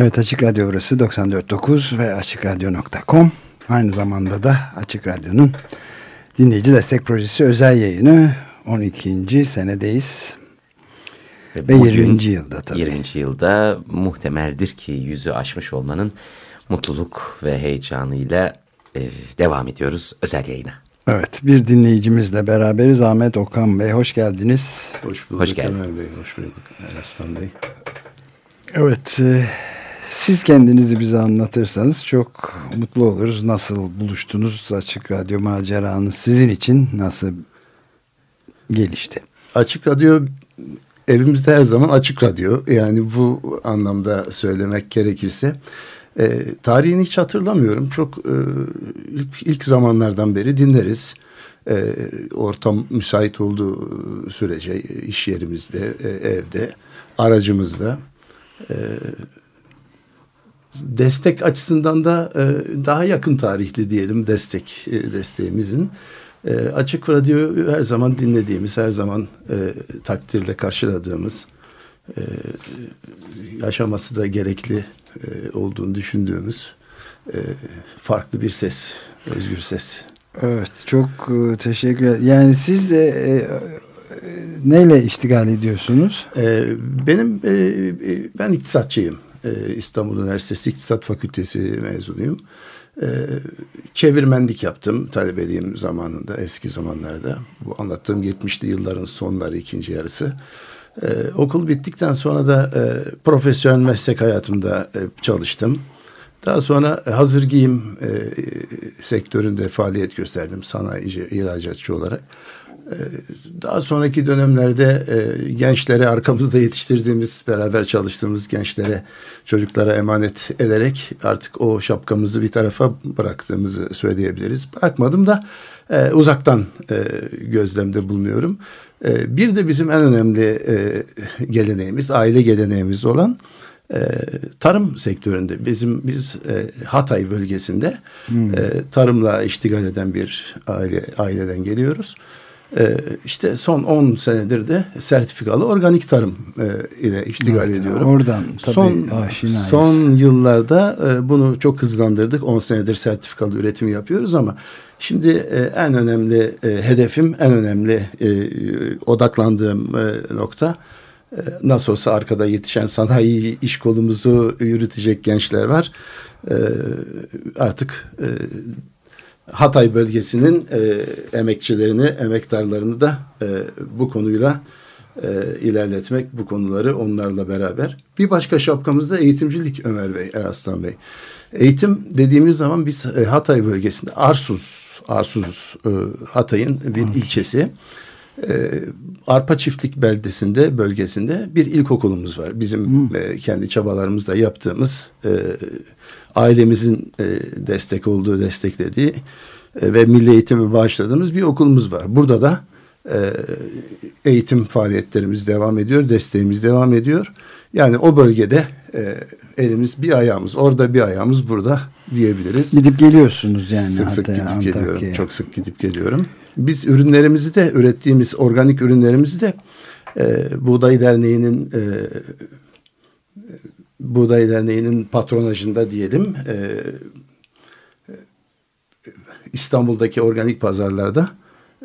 Evet Açık Radyo burası 94.9 ve AçıkRadyo.com Aynı zamanda da Açık Radyo'nun dinleyici destek projesi özel yayını 12. senedeyiz. Ve, ve 20. yılda tabii. 20. yılda muhtemeldir ki yüzü aşmış olmanın mutluluk ve heyecanıyla e, devam ediyoruz özel yayına. Evet bir dinleyicimizle beraberiz Ahmet Okan Bey hoş geldiniz. Hoş bulduk hoş geldiniz. Bey, hoş bulduk Eraslan Bey. Evet e, siz kendinizi bize anlatırsanız çok mutlu oluruz. Nasıl buluştunuz? Açık Radyo maceranız sizin için nasıl gelişti? Açık Radyo evimizde her zaman Açık Radyo. Yani bu anlamda söylemek gerekirse. E, tarihini hiç hatırlamıyorum. Çok e, ilk, ilk zamanlardan beri dinleriz. E, ortam müsait olduğu sürece iş yerimizde, e, evde, aracımızda. E, destek açısından da e, daha yakın tarihli diyelim destek e, desteğimizin. E, açık radyo her zaman dinlediğimiz, her zaman e, takdirle karşıladığımız, e, yaşaması da gerekli e, olduğunu düşündüğümüz e, farklı bir ses, özgür ses. Evet, çok e, teşekkür ederim. Yani siz de e, e, neyle iştigal ediyorsunuz? E, benim e, e ben iktisatçıyım. E, İstanbul Üniversitesi İktisat Fakültesi mezunuyum. E, çevirmenlik yaptım talebeliğim zamanında eski zamanlarda. Bu anlattığım 70'li yılların sonları ikinci yarısı. E, okul bittikten sonra da e, profesyonel meslek hayatımda e, çalıştım. Daha sonra hazır giyim e, sektöründe faaliyet gösterdim sanayici, ihracatçı olarak. Ee, daha sonraki dönemlerde e, gençlere arkamızda yetiştirdiğimiz, beraber çalıştığımız gençlere, çocuklara emanet ederek artık o şapkamızı bir tarafa bıraktığımızı söyleyebiliriz. Bırakmadım da e, uzaktan e, gözlemde bulunuyorum. Bir de bizim en önemli geleneğimiz, aile geleneğimiz olan e, tarım sektöründe bizim biz e, Hatay bölgesinde hmm. e, tarımla iştigal eden bir aile aileden geliyoruz. Ee, işte son 10 senedir de sertifikalı organik tarım e, ile iştigal evet, ediyorum. Oradan tabii son, aşinayız. Son yıllarda e, bunu çok hızlandırdık. 10 senedir sertifikalı üretim yapıyoruz ama şimdi e, en önemli hedefim, en önemli odaklandığım nokta nasıl olsa arkada yetişen sanayi iş kolumuzu yürütecek gençler var. Artık Hatay bölgesinin e, emekçilerini, emektarlarını da e, bu konuyla e, ilerletmek, bu konuları onlarla beraber. Bir başka şapkamız da eğitimcilik Ömer Bey, Eraslan Bey. Eğitim dediğimiz zaman biz e, Hatay bölgesinde Arsuz, Arsuz e, Hatay'ın bir ilçesi. E, Arpa Çiftlik beldesinde, bölgesinde bir ilkokulumuz var. Bizim hmm. e, kendi çabalarımızla yaptığımız e, ailemizin e, destek olduğu, desteklediği e, ve milli eğitimi başladığımız bir okulumuz var. Burada da e, eğitim faaliyetlerimiz devam ediyor, desteğimiz devam ediyor. Yani o bölgede e, elimiz bir ayağımız orada bir ayağımız burada diyebiliriz. Gidip geliyorsunuz yani. Sık sık gidip Antakya. geliyorum. Çok sık gidip geliyorum. Biz ürünlerimizi de ürettiğimiz organik ürünlerimizi de e, Buğday Derneği'nin e, Buğday Derneği'nin patronajında diyelim e, İstanbul'daki organik pazarlarda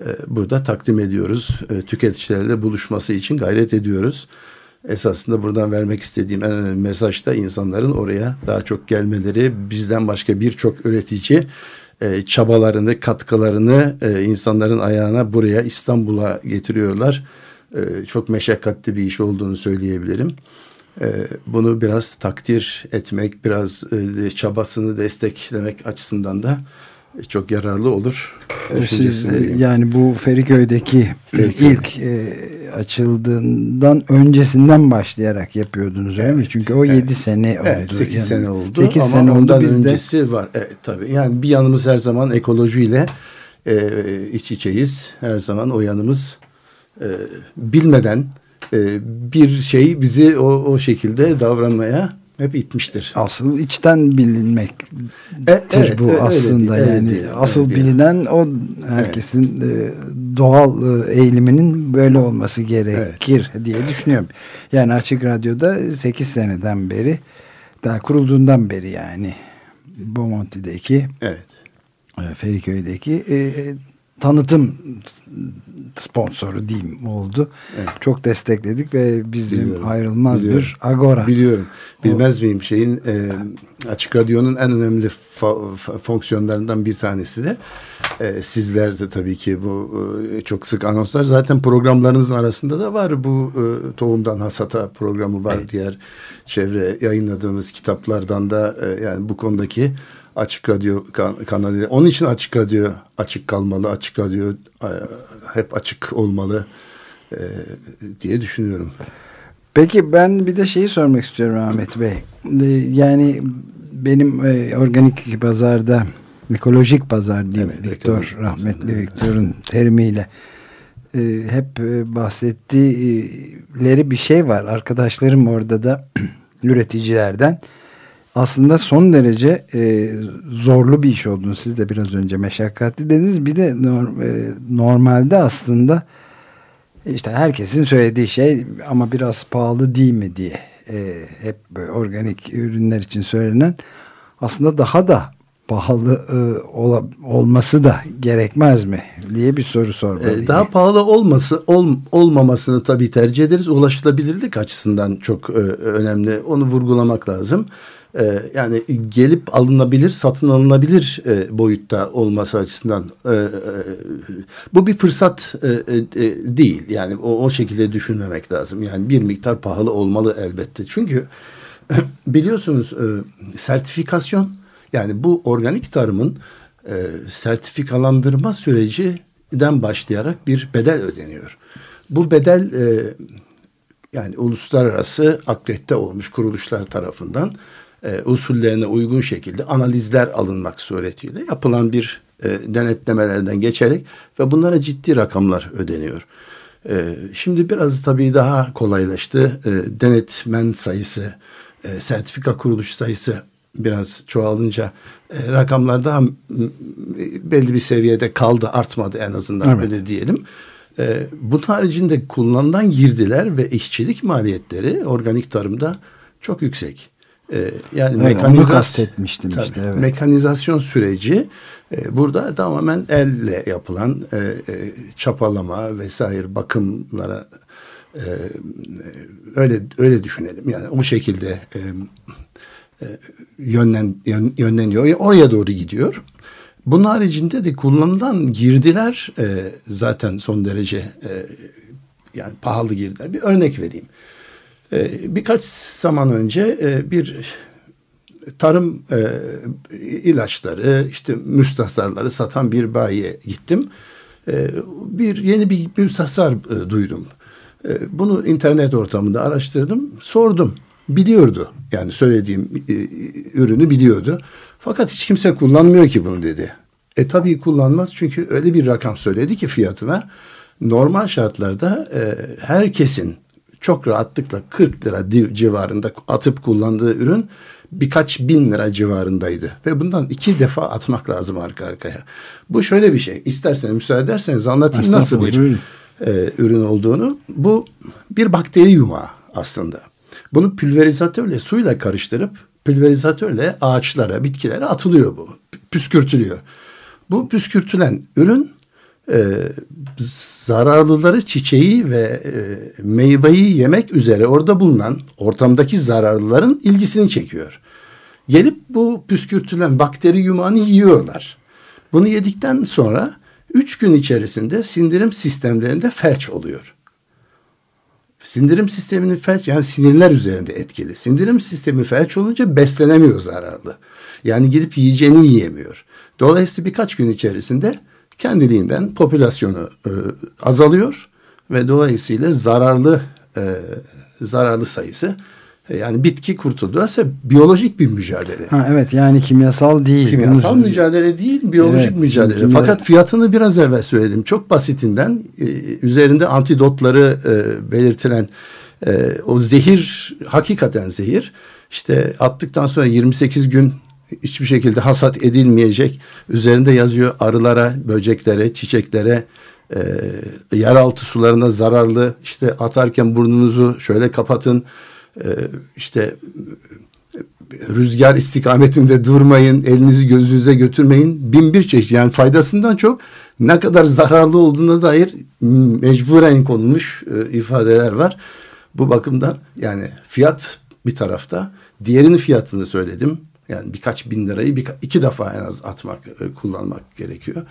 e, burada takdim ediyoruz. E, tüketicilerle buluşması için gayret ediyoruz. Esasında buradan vermek istediğim en önemli mesaj da insanların oraya daha çok gelmeleri, bizden başka birçok üretici e, çabalarını, katkılarını e, insanların ayağına buraya İstanbul'a getiriyorlar. E, çok meşakkatli bir iş olduğunu söyleyebilirim. E, bunu biraz takdir etmek, biraz e, çabasını desteklemek açısından da çok yararlı olur. Siz yani bu Feriköy'deki Feriköy. ilk e, açıldığından öncesinden başlayarak yapıyordunuz öyle evet, mi? Çünkü o evet. 7 sene oldu. Evet 8 yani. sene oldu 8 ama sene ondan oldu öncesi var. Evet tabii yani bir yanımız her zaman ekolojiyle e, iç içeyiz. Her zaman o yanımız e, bilmeden e, bir şey bizi o, o şekilde davranmaya hep itmiştir. Asıl içten bilinmektir e, evet, bu evet, aslında evet, yani evet, asıl bilinen o herkesin evet. doğal e, eğiliminin böyle olması gerekir evet. diye düşünüyorum. Yani Açık Radyo'da 8 seneden beri daha kurulduğundan beri yani Bomonti'deki evet. E, Feriköy'deki tanıtım sponsoru diyeyim oldu. Evet. Çok destekledik ve bizim biliyorum, ayrılmaz biliyorum. bir agora. Biliyorum. Bilmez o, miyim şeyin e, Açık Radyo'nun en önemli fonksiyonlarından bir tanesi de e, sizler de tabii ki bu e, çok sık anonslar zaten programlarınızın arasında da var bu e, Tohumdan Hasata programı var. Evet. Diğer çevre yayınladığımız kitaplardan da e, yani bu konudaki Açık Radyo kan kanalı. Onun için Açık Radyo açık kalmalı. Açık Radyo e, hep açık olmalı e, diye düşünüyorum. Peki ben bir de şeyi sormak istiyorum Ahmet Bey. E, yani benim e, organik pazarda ekolojik pazar diyeyim evet, Viktor rahmetli evet. Viktor'un terimiyle e, hep e, bahsettiğileri bir şey var. Arkadaşlarım orada da üreticilerden aslında son derece e, zorlu bir iş olduğunu siz de biraz önce meşakkatli dediniz. Bir de e, normalde aslında işte herkesin söylediği şey ama biraz pahalı değil mi diye e, hep böyle organik ürünler için söylenen aslında daha da pahalı e, ola, olması da gerekmez mi diye bir soru sormalıyım. Ee, daha pahalı olması ol, olmamasını tabii tercih ederiz. Ulaşılabilirlik açısından çok e, önemli. Onu vurgulamak lazım e, yani gelip alınabilir, satın alınabilir e, boyutta olması açısından e, e, bu bir fırsat e, e, e, değil. Yani o, o şekilde düşünmemek lazım. Yani bir miktar pahalı olmalı elbette. Çünkü biliyorsunuz e, sertifikasyon yani bu organik tarımın e, sertifikalandırma sürecinden başlayarak bir bedel ödeniyor. Bu bedel e, yani uluslararası akredite olmuş kuruluşlar tarafından e, usullerine uygun şekilde analizler alınmak suretiyle yapılan bir e, denetlemelerden geçerek ve bunlara ciddi rakamlar ödeniyor. E, şimdi biraz tabii daha kolaylaştı. E, denetmen sayısı, e, sertifika kuruluş sayısı biraz çoğalınca e, rakamlar daha belli bir seviyede kaldı, artmadı en azından evet. öyle diyelim. E, bu haricinde kullanılan girdiler ve işçilik maliyetleri organik tarımda çok yüksek. E, yani evet, mekanizasyon işte, evet. mekanizasyon süreci e, burada tamamen elle yapılan e, e, çapalama vesaire bakımlara e, öyle öyle düşünelim yani o şekilde e, e, yönlen yön, yönleniyor oraya doğru gidiyor. Bunun haricinde de kullanılan girdiler e, zaten son derece e, yani pahalı girdiler. Bir örnek vereyim. Ee, birkaç zaman önce e, bir tarım e, ilaçları işte müstahsarları satan bir bayiye gittim. E, bir yeni bir müstahsar duydum. Bunu internet ortamında araştırdım, sordum. Biliyordu. Yani söylediğim ürünü biliyordu. Fakat hiç kimse kullanmıyor ki bunu dedi. E tabii kullanmaz çünkü öyle bir rakam söyledi ki fiyatına normal şartlarda e, herkesin çok rahatlıkla 40 lira civarında atıp kullandığı ürün birkaç bin lira civarındaydı. Ve bundan iki defa atmak lazım arka arkaya. Bu şöyle bir şey. İsterseniz müsaade ederseniz anlatayım nasıl bir e, ürün olduğunu. Bu bir bakteri yumağı aslında. Bunu pülverizatörle suyla karıştırıp pülverizatörle ağaçlara, bitkilere atılıyor bu. Püskürtülüyor. Bu püskürtülen ürün e, zararlıları çiçeği ve e, meyveyi yemek üzere orada bulunan ortamdaki zararlıların ilgisini çekiyor. Gelip bu püskürtülen bakteri yumağını yiyorlar. Bunu yedikten sonra üç gün içerisinde sindirim sistemlerinde felç oluyor. Sindirim sisteminin felç yani sinirler üzerinde etkili. Sindirim sistemi felç olunca beslenemiyor zararlı. Yani gidip yiyeceğini yiyemiyor. Dolayısıyla birkaç gün içerisinde kendiliğinden popülasyonu e, azalıyor ve dolayısıyla zararlı e, zararlı sayısı e, yani bitki kurtuluyorsa biyolojik bir mücadele. Ha, evet yani kimyasal değil. Kimyasal mücadele değil, biyolojik evet, mücadele. Kimya... Fakat fiyatını biraz evvel söyledim. Çok basitinden e, üzerinde antidotları e, belirtilen e, o zehir hakikaten zehir. İşte attıktan sonra 28 gün hiçbir şekilde hasat edilmeyecek. Üzerinde yazıyor arılara, böceklere, çiçeklere, e, yeraltı sularına zararlı. İşte atarken burnunuzu şöyle kapatın. E, işte rüzgar istikametinde durmayın, elinizi gözünüze götürmeyin. Bin bir çeşit yani faydasından çok ne kadar zararlı olduğuna dair mecburen konulmuş e, ifadeler var. Bu bakımdan yani fiyat bir tarafta, diğerinin fiyatını söyledim. Yani birkaç bin lirayı bir, iki defa en az atmak, e, kullanmak gerekiyor.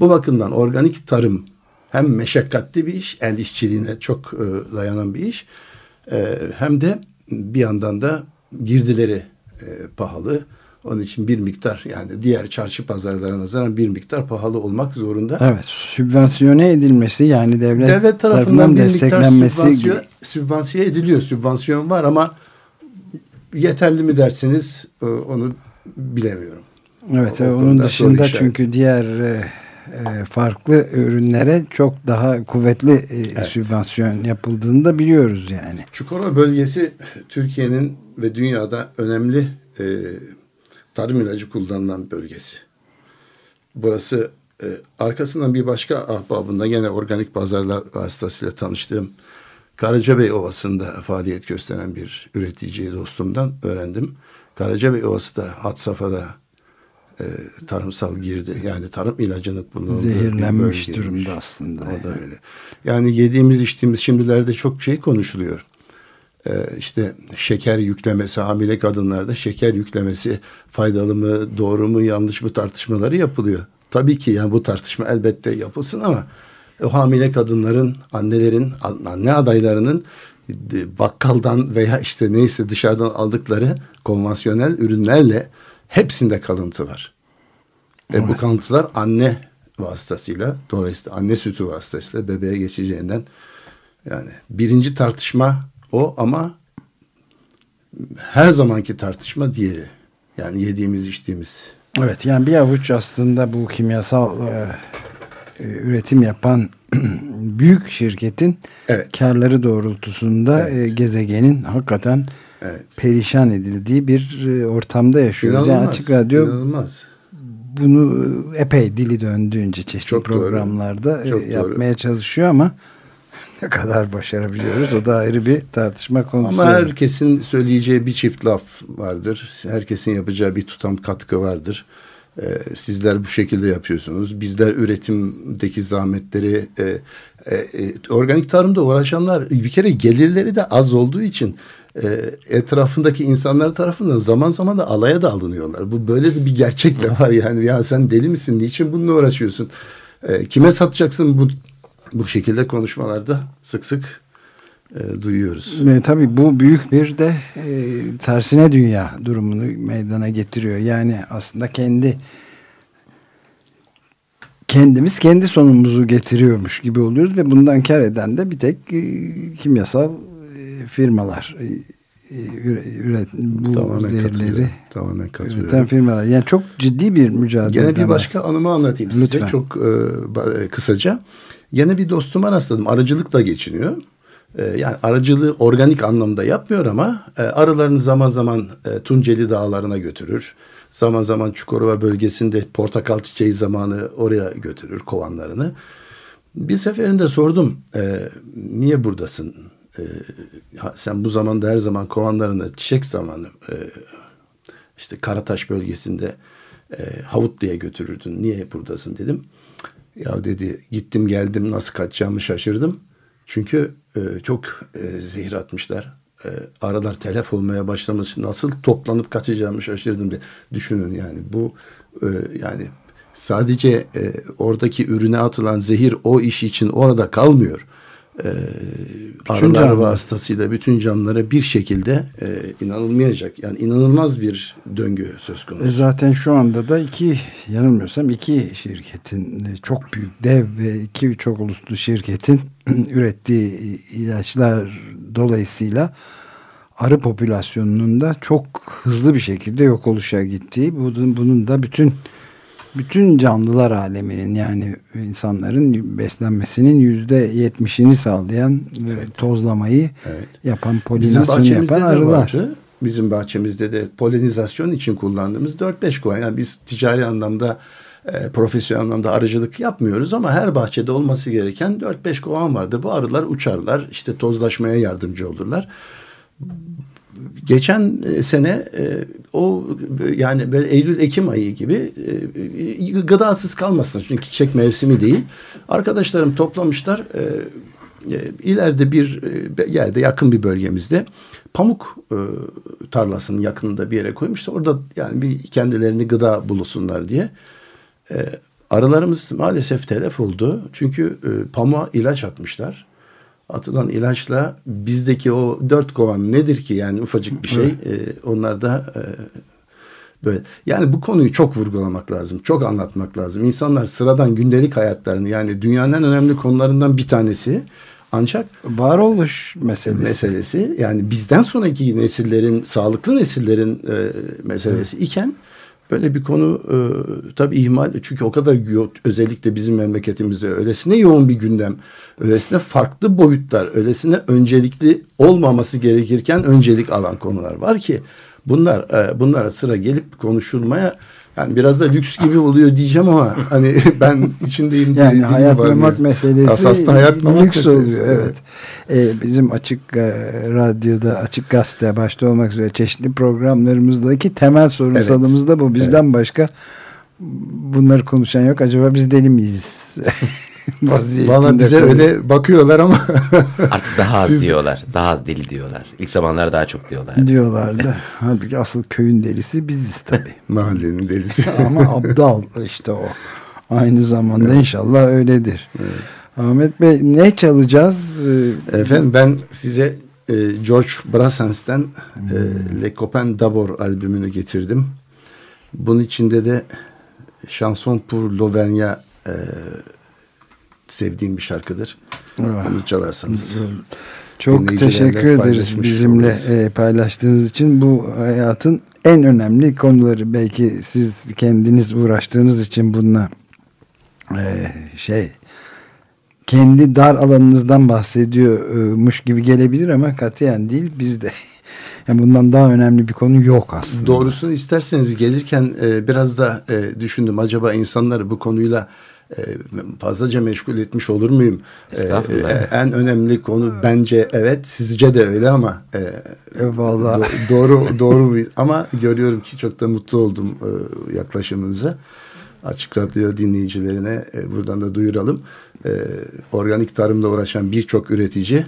Bu bakımdan organik tarım hem meşakkatli bir iş, el işçiliğine çok e, dayanan bir iş. E, hem de bir yandan da girdileri e, pahalı. Onun için bir miktar yani diğer çarşı pazarlara nazaran bir miktar pahalı olmak zorunda. Evet sübvansiyone edilmesi yani devlet, devlet tarafından, tarafından desteklenmesi miktar sübvansiyon, sübvansiye ediliyor. Sübvansiyon var ama yeterli mi derseniz e, onu bilemiyorum. Evet o, onun dışında çünkü diğer e, e, farklı ürünlere çok daha kuvvetli e, evet. sübvansiyon yapıldığını da biliyoruz yani. Çukurova bölgesi Türkiye'nin ve dünyada önemli e, tarım ilacı kullanılan bölgesi. Burası e, arkasından bir başka ahbabında gene organik pazarlar vasıtasıyla tanıştığım Karacabey Ovası'nda faaliyet gösteren bir üreticiyi dostumdan öğrendim. Karacabey Ovası da hat safhada e, tarımsal girdi. Yani tarım ilacının bulunduğu Zehirlenmiş durumda aslında. O da öyle. Yani yediğimiz içtiğimiz şimdilerde çok şey konuşuluyor. Ee, işte şeker yüklemesi hamile kadınlarda şeker yüklemesi faydalı mı doğru mu yanlış mı tartışmaları yapılıyor. Tabii ki yani bu tartışma elbette yapılsın ama o hamile kadınların, annelerin, anne adaylarının bakkaldan veya işte neyse dışarıdan aldıkları konvansiyonel ürünlerle hepsinde kalıntı var. Ve evet. bu kalıntılar anne vasıtasıyla dolayısıyla anne sütü vasıtasıyla bebeğe geçeceğinden yani birinci tartışma o ama her zamanki tartışma diğeri. Yani yediğimiz içtiğimiz. Evet yani bir avuç aslında bu kimyasal e, e, üretim yapan büyük şirketin evet. karları doğrultusunda evet. e, gezegenin hakikaten evet. perişan edildiği bir e, ortamda yaşıyoruz. Yani açık radyo inanılmaz. bunu e, epey dili döndüğünce çeşitli Çok programlarda e, Çok yapmaya doğru. çalışıyor ama ne kadar başarabiliyoruz o da ayrı bir tartışma konusu. Ama herkesin söyleyeceği bir çift laf vardır. Herkesin yapacağı bir tutam katkı vardır. Ee, sizler bu şekilde yapıyorsunuz. Bizler üretimdeki zahmetleri e, e, e, organik tarımda uğraşanlar bir kere gelirleri de az olduğu için e, etrafındaki insanlar tarafından zaman zaman da alaya da alınıyorlar. Bu böyle de bir gerçek de var yani. Ya sen deli misin? Niçin bununla uğraşıyorsun? E, kime satacaksın bu bu şekilde konuşmalarda sık sık e, duyuyoruz. E, tabii bu büyük bir de e, tersine dünya durumunu meydana getiriyor. Yani aslında kendi kendimiz kendi sonumuzu getiriyormuş gibi oluyoruz ve bundan kar eden de bir tek e, kimyasal e, firmalar e, üret, bu tamamen zehirleri tamamen üreten firmalar. Yani çok ciddi bir mücadele. Gene bir başka anımı anlatayım Lütfen. size çok e, kısaca. Yine bir dostuma rastladım. Aracılıkla geçiniyor. E, yani aracılığı organik anlamda yapmıyor ama e, arılarını zaman zaman e, Tunceli Dağları'na götürür. Zaman zaman Çukurova bölgesinde portakal çiçeği zamanı oraya götürür kovanlarını. Bir seferinde sordum niye buradasın? Sen bu zamanda her zaman kovanlarını çiçek zamanı işte Karataş bölgesinde Havut diye götürürdün. Niye buradasın dedim. Ya dedi gittim geldim nasıl kaçacağımı şaşırdım. Çünkü e, çok e, zehir atmışlar. E, aralar telef olmaya başlamış. Nasıl toplanıp kaçacağımı şaşırdım diye. Düşünün yani bu e, yani sadece e, oradaki ürüne atılan zehir o iş için orada kalmıyor. E, arılar vasıtasıyla bütün canlılara bir şekilde e, inanılmayacak. Yani inanılmaz bir döngü söz konusu. E zaten şu anda da iki yanılmıyorsam iki şirketin e, çok büyük dev ve iki çok uluslu şirketin ürettiği ilaçlar dolayısıyla arı popülasyonunun da çok hızlı bir şekilde yok oluşa gittiği bunun, bunun da bütün bütün canlılar aleminin yani insanların beslenmesinin yüzde yetmişini sağlayan evet. tozlamayı evet. yapan polinasyonu yapan arılar. Vardı. Bizim bahçemizde de polinizasyon için kullandığımız 4-5 kovan. Yani biz ticari anlamda e, profesyonel anlamda arıcılık yapmıyoruz ama her bahçede olması gereken 4-5 kovan vardı. Bu arılar uçarlar işte tozlaşmaya yardımcı olurlar geçen e, sene e, o yani böyle Eylül Ekim ayı gibi e, gıdasız kalmasın çünkü çiçek mevsimi değil. Arkadaşlarım toplamışlar e, e, ileride bir e, yerde yakın bir bölgemizde pamuk e, tarlasının yakınında bir yere koymuşlar. Orada yani bir kendilerini gıda bulsunlar diye. E, arılarımız maalesef telef oldu. Çünkü e, pamuğa ilaç atmışlar atılan ilaçla bizdeki o dört kovan nedir ki yani ufacık bir şey evet. e, onlar da e, böyle yani bu konuyu çok vurgulamak lazım çok anlatmak lazım insanlar sıradan gündelik hayatlarını yani dünyanın en önemli konularından bir tanesi ancak varoluş meselesi. meselesi yani bizden sonraki nesillerin sağlıklı nesillerin e, meselesi evet. iken Böyle bir konu e, tabii ihmal çünkü o kadar özellikle bizim memleketimizde öylesine yoğun bir gündem, öylesine farklı boyutlar, öylesine öncelikli olmaması gerekirken öncelik alan konular var ki bunlar e, bunlara sıra gelip konuşulmaya yani biraz da lüks gibi oluyor diyeceğim ama hani ben içindeyim. yani hayat memat meselesi Asasında hayat lüks meselesi. oluyor. Evet. Ee, bizim açık e, radyoda, açık gazete başta olmak üzere çeşitli programlarımızdaki temel sorunsalımız evet. da bu. Bizden evet. başka bunları konuşan yok. Acaba biz deli miyiz? Valla bize öyle bakıyorlar ama. Artık daha az Siz... diyorlar. Daha az deli diyorlar. İlk zamanlar daha çok diyorlar. Diyorlardı. Halbuki asıl köyün delisi biziz tabii. Mahallenin delisi. ama abdal işte o. Aynı zamanda evet. inşallah öyledir. Evet. Ahmet Bey ne çalacağız? Ee, Efendim ben size e, George Brassens'ten hmm. e, Le Copain d'Abord albümünü getirdim. Bunun içinde de Chanson pour l'Auvergne e, sevdiğim bir şarkıdır. Evet. Onu çalarsanız. Çok teşekkür ederiz bizimle e, paylaştığınız için. Bu hayatın en önemli konuları belki siz kendiniz uğraştığınız için bununla e, şey kendi dar alanınızdan bahsediyormuş gibi gelebilir ama katiyen değil biz de yani bundan daha önemli bir konu yok aslında. Doğrusunu isterseniz gelirken e, biraz da e, düşündüm acaba insanları bu konuyla e, fazlaca meşgul etmiş olur muyum? E, e, en önemli konu bence evet sizce de öyle ama e, Do doğru doğru mu? Ama görüyorum ki çok da mutlu oldum e, yaklaşımınıza. Açık Radyo dinleyicilerine e, buradan da duyuralım. E, organik tarımla uğraşan birçok üretici e,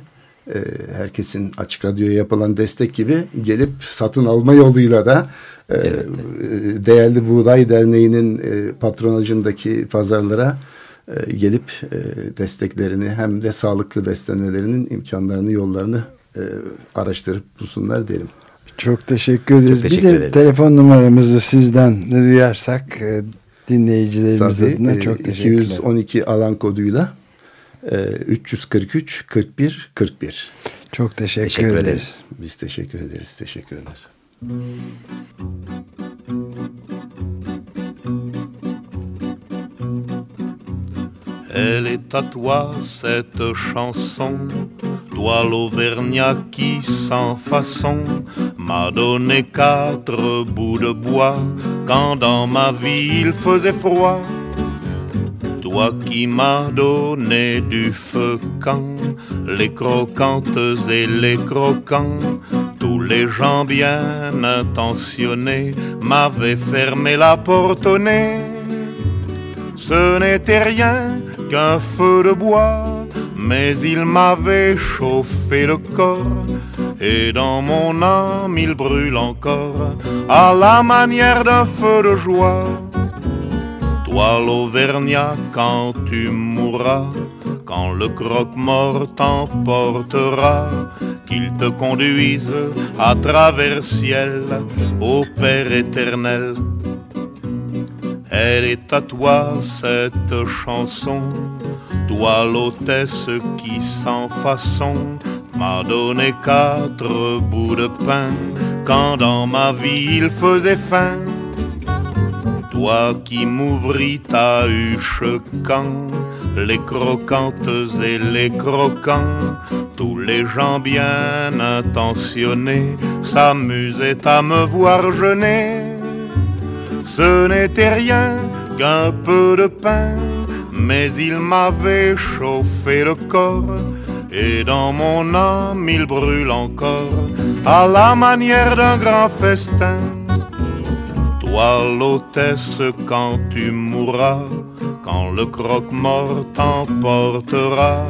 herkesin Açık Radyo'ya yapılan destek gibi gelip satın alma yoluyla da e, evet. E, değerli Buğday Derneği'nin e, patronajındaki pazarlara e, gelip e, desteklerini hem de sağlıklı beslenmelerinin imkanlarını, yollarını e, araştırıp bulsunlar derim. Çok teşekkür ederiz. Çok teşekkür bir de ederiz. telefon numaramızı sizden duyarsak e, dinleyicilerimiz Tabii, adına çok teşekkür ederim. 212 alan koduyla e, 343 41 41. Çok teşekkür, teşekkür ederiz. ederiz. Biz teşekkür ederiz. Teşekkür ederiz. Elle est à toi cette chanson, toi l'Auvergnat qui sans façon m'a donné quatre bouts de bois quand dans ma vie il faisait froid. Toi qui m'as donné du feu quand les croquantes et les croquants tous les gens bien intentionnés m'avaient fermé la porte au nez. Ce n'était rien qu'un feu de bois, mais il m'avait chauffé le corps. Et dans mon âme il brûle encore à la manière d'un feu de joie. Toi l'Auvergnat quand tu mourras, quand le croque-mort t'emportera, qu'il te conduise à travers ciel, au Père éternel. Elle est à toi cette chanson, toi l'hôtesse qui sans façon m'a donné quatre bouts de pain quand dans ma vie il faisait faim. Toi qui m'ouvris ta huche quand les croquantes et les croquants, tous les gens bien intentionnés s'amusaient à me voir jeûner. Ce n'était rien qu'un peu de pain, mais il m'avait chauffé le corps, et dans mon âme il brûle encore, à la manière d'un grand festin. Toi l'hôtesse quand tu mourras, quand le croque-mort t'emportera,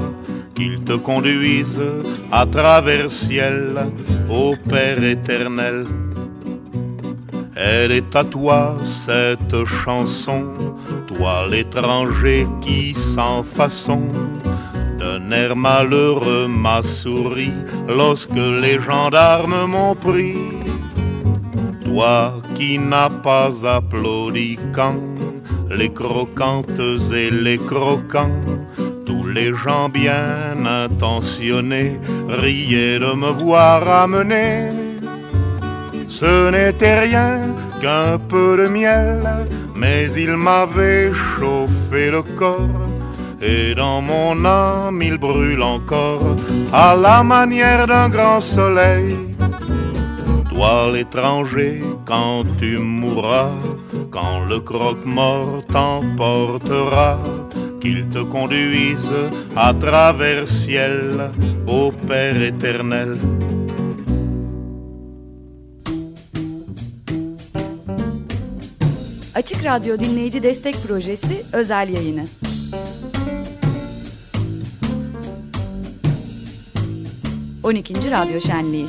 qu'il te conduise à travers ciel, au Père éternel. Elle est à toi cette chanson, toi l'étranger qui sans façon d'un air malheureux m'a souri lorsque les gendarmes m'ont pris. Toi qui n'as pas applaudi quand les croquantes et les croquants, tous les gens bien intentionnés riaient de me voir amener. Ce n'était rien qu'un peu de miel, mais il m'avait chauffé le corps. Et dans mon âme il brûle encore à la manière d'un grand soleil. Toi l'étranger, quand tu mourras, quand le croque-mort t'emportera, qu'il te conduise à travers ciel, au Père éternel. Açık Radyo Dinleyici Destek Projesi özel yayını. 12. Radyo Şenliği